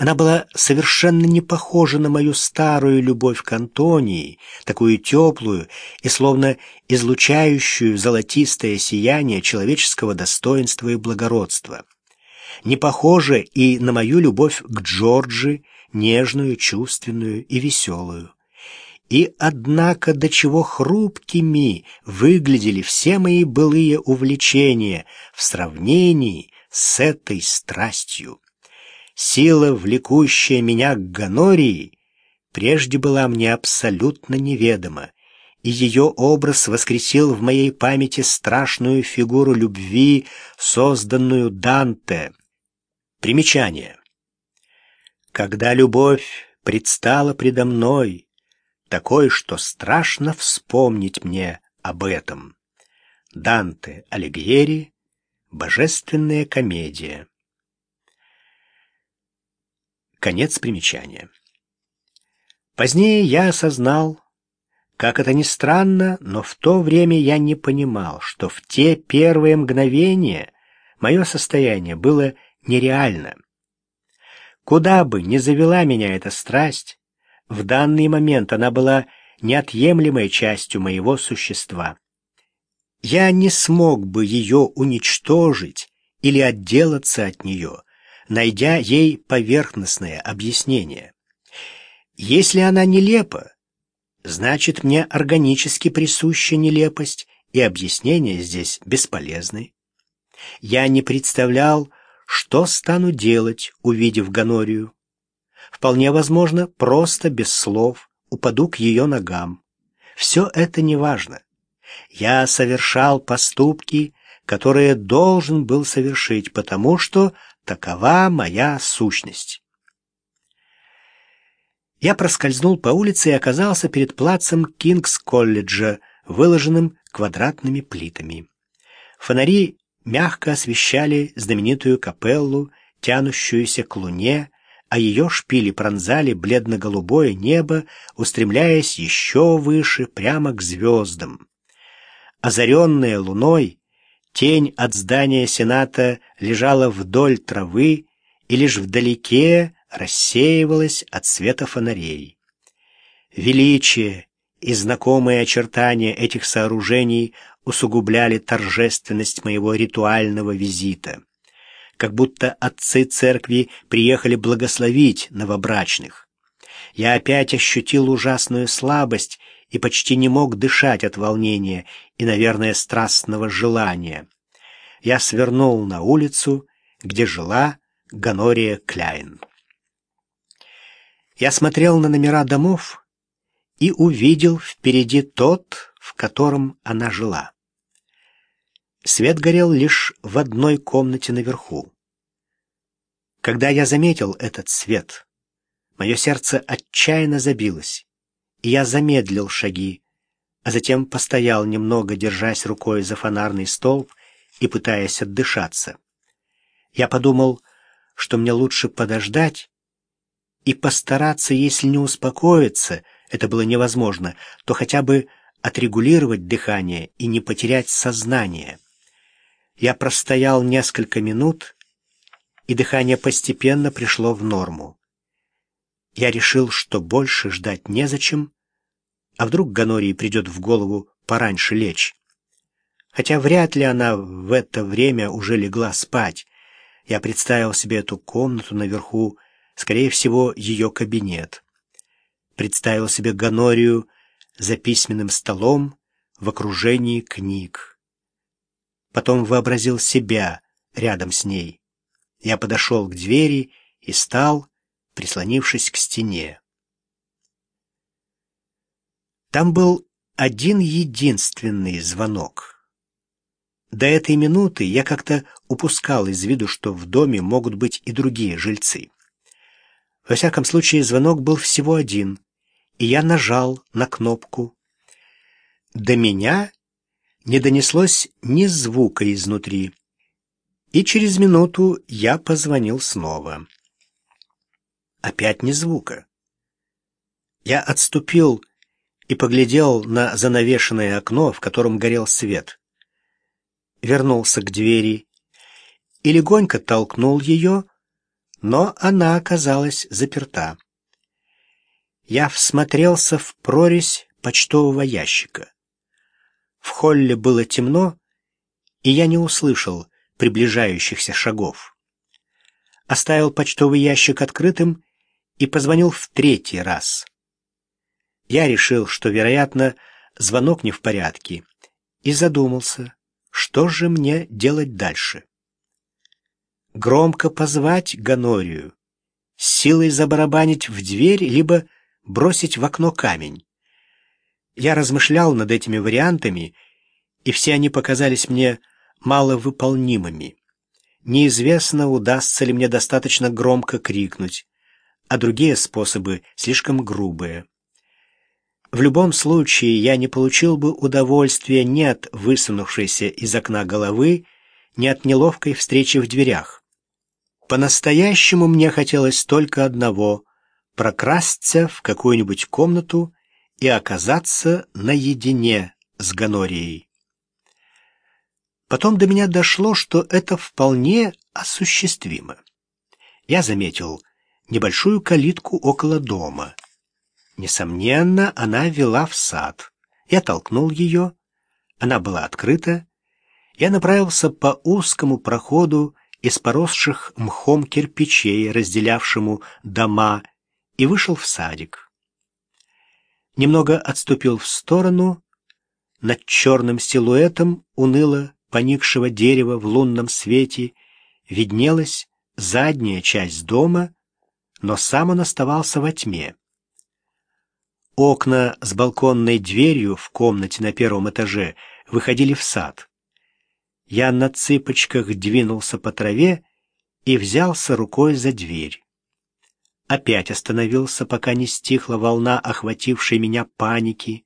Она была совершенно не похожа на мою старую любовь к Антонии, такую теплую и словно излучающую золотистое сияние человеческого достоинства и благородства. Не похожа и на мою любовь к Джорджи, нежную, чувственную и веселую. И однако до чего хрупкими выглядели все мои былые увлечения в сравнении с этой страстью. Сила, влекущая меня к Ганории, прежде была мне абсолютно неведома, и ее образ воскресил в моей памяти страшную фигуру любви, созданную Данте. Примечание. Когда любовь предстала предо мной, такой, что страшно вспомнить мне об этом. Данте Алигьери «Божественная комедия». Конец примечания. Позднее я осознал, как это ни странно, но в то время я не понимал, что в те первые мгновения мое состояние было нереально. Куда бы ни завела меня эта страсть, в данный момент она была неотъемлемой частью моего существа. Я не смог бы ее уничтожить или отделаться от нее, найдя ей поверхностное объяснение. Если она нелепа, значит, мне органически присуща нелепость, и объяснения здесь бесполезны. Я не представлял, что стану делать, увидев Ганорию. Вполне возможно, просто без слов упаду к ее ногам. Все это неважно. Я совершал поступки, которые должен был совершить, потому что Такова моя сущность. Я проскользнул по улице и оказался перед плацем Кингс-колледжа, выложенным квадратными плитами. Фонари мягко освещали знаменитую капеллу, тянущуюся к луне, а ее шпили пронзали бледно-голубое небо, устремляясь еще выше, прямо к звездам. Озаренная луной, Тень от здания Сената лежала вдоль травы и лишь вдалеке рассеивалась от света фонарей. Величие и знакомые очертания этих сооружений усугубляли торжественность моего ритуального визита. Как будто отцы церкви приехали благословить новобрачных. Я опять ощутил ужасную слабость и почти не мог дышать от волнения и, наверное, страстного желания. Я свернул на улицу, где жила Ганория Кляйн. Я смотрел на номера домов и увидел впереди тот, в котором она жила. Свет горел лишь в одной комнате наверху. Когда я заметил этот свет, мое сердце отчаянно забилось и я замедлил шаги, а затем постоял немного, держась рукой за фонарный столб и пытаясь отдышаться. Я подумал, что мне лучше подождать и постараться, если не успокоиться, это было невозможно, то хотя бы отрегулировать дыхание и не потерять сознание. Я простоял несколько минут, и дыхание постепенно пришло в норму. Я решил, что больше ждать незачем, а вдруг Ганории придет в голову пораньше лечь. Хотя вряд ли она в это время уже легла спать. Я представил себе эту комнату наверху, скорее всего, ее кабинет. Представил себе Ганорию за письменным столом в окружении книг. Потом вообразил себя рядом с ней. Я подошел к двери и стал, прислонившись к стене. Там был один единственный звонок. До этой минуты я как-то упускал из виду, что в доме могут быть и другие жильцы. Во всяком случае, звонок был всего один, и я нажал на кнопку. До меня не донеслось ни звука изнутри, и через минуту я позвонил снова. Опять ни звука. Я отступил и поглядел на занавешенное окно, в котором горел свет. Вернулся к двери и легонько толкнул ее, но она оказалась заперта. Я всмотрелся в прорезь почтового ящика. В холле было темно, и я не услышал приближающихся шагов. Оставил почтовый ящик открытым и позвонил в третий раз. Я решил, что, вероятно, звонок не в порядке, и задумался, что же мне делать дальше. Громко позвать Ганорию, силой забарабанить в дверь, либо бросить в окно камень. Я размышлял над этими вариантами, и все они показались мне маловыполнимыми. Неизвестно, удастся ли мне достаточно громко крикнуть, а другие способы слишком грубые. В любом случае я не получил бы удовольствия ни от высунувшейся из окна головы, ни от неловкой встречи в дверях. По-настоящему мне хотелось только одного — прокрасться в какую-нибудь комнату и оказаться наедине с Ганорией. Потом до меня дошло, что это вполне осуществимо. Я заметил небольшую калитку около дома. Несомненно, она вела в сад. Я толкнул ее. Она была открыта. Я направился по узкому проходу из поросших мхом кирпичей, разделявшему дома, и вышел в садик. Немного отступил в сторону. Над черным силуэтом уныло поникшего дерева в лунном свете виднелась задняя часть дома, но сам он оставался во тьме. Окна с балконной дверью в комнате на первом этаже выходили в сад. Я на цыпочках двинулся по траве и взялся рукой за дверь. Опять остановился, пока не стихла волна, охватившей меня паники.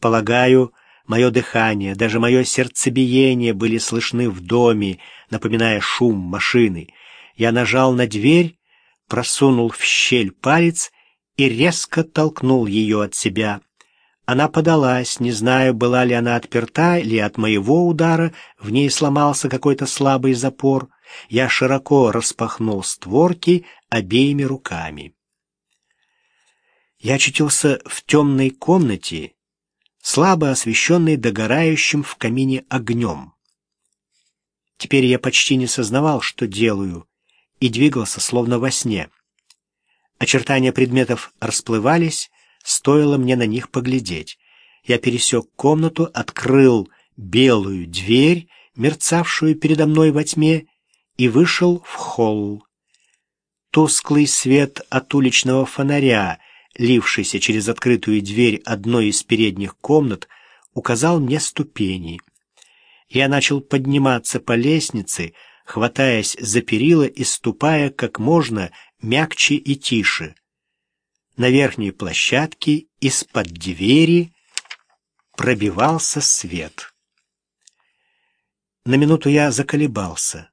Полагаю, Мое дыхание, даже мое сердцебиение были слышны в доме, напоминая шум машины. Я нажал на дверь, просунул в щель палец и резко толкнул ее от себя. Она подалась, не знаю, была ли она отперта или от моего удара, в ней сломался какой-то слабый запор. Я широко распахнул створки обеими руками. Я очутился в темной комнате, слабо освещенный догорающим в камине огнем. Теперь я почти не сознавал, что делаю, и двигался словно во сне. Очертания предметов расплывались, стоило мне на них поглядеть. Я пересек комнату, открыл белую дверь, мерцавшую передо мной во тьме, и вышел в холл. Тусклый свет от уличного фонаря лившийся через открытую дверь одной из передних комнат, указал мне ступени. Я начал подниматься по лестнице, хватаясь за перила и ступая как можно мягче и тише. На верхней площадке из-под двери пробивался свет. На минуту я заколебался,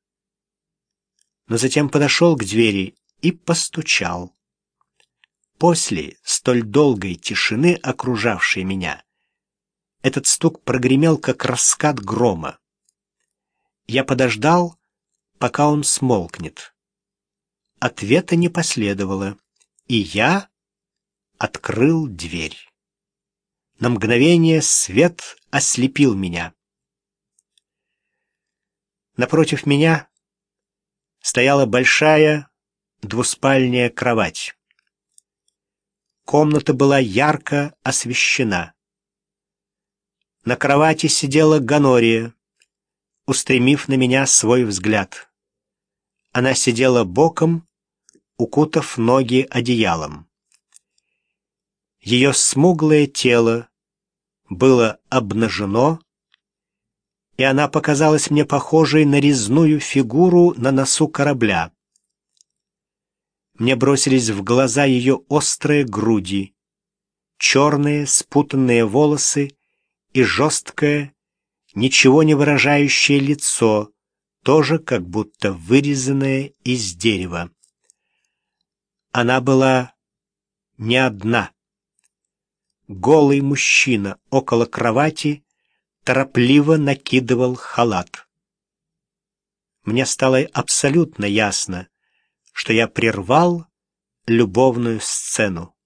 но затем подошел к двери и постучал. После столь долгой тишины, окружавшей меня, этот стук прогремел, как раскат грома. Я подождал, пока он смолкнет. Ответа не последовало, и я открыл дверь. На мгновение свет ослепил меня. Напротив меня стояла большая двуспальная кровать. Комната была ярко освещена. На кровати сидела Ганория, устремив на меня свой взгляд. Она сидела боком, укутав ноги одеялом. Ее смуглое тело было обнажено, и она показалась мне похожей на резную фигуру на носу корабля. Мне бросились в глаза ее острые груди, черные спутанные волосы и жесткое, ничего не выражающее лицо, тоже как будто вырезанное из дерева. Она была не одна. Голый мужчина около кровати торопливо накидывал халат. Мне стало абсолютно ясно, что я прервал любовную сцену.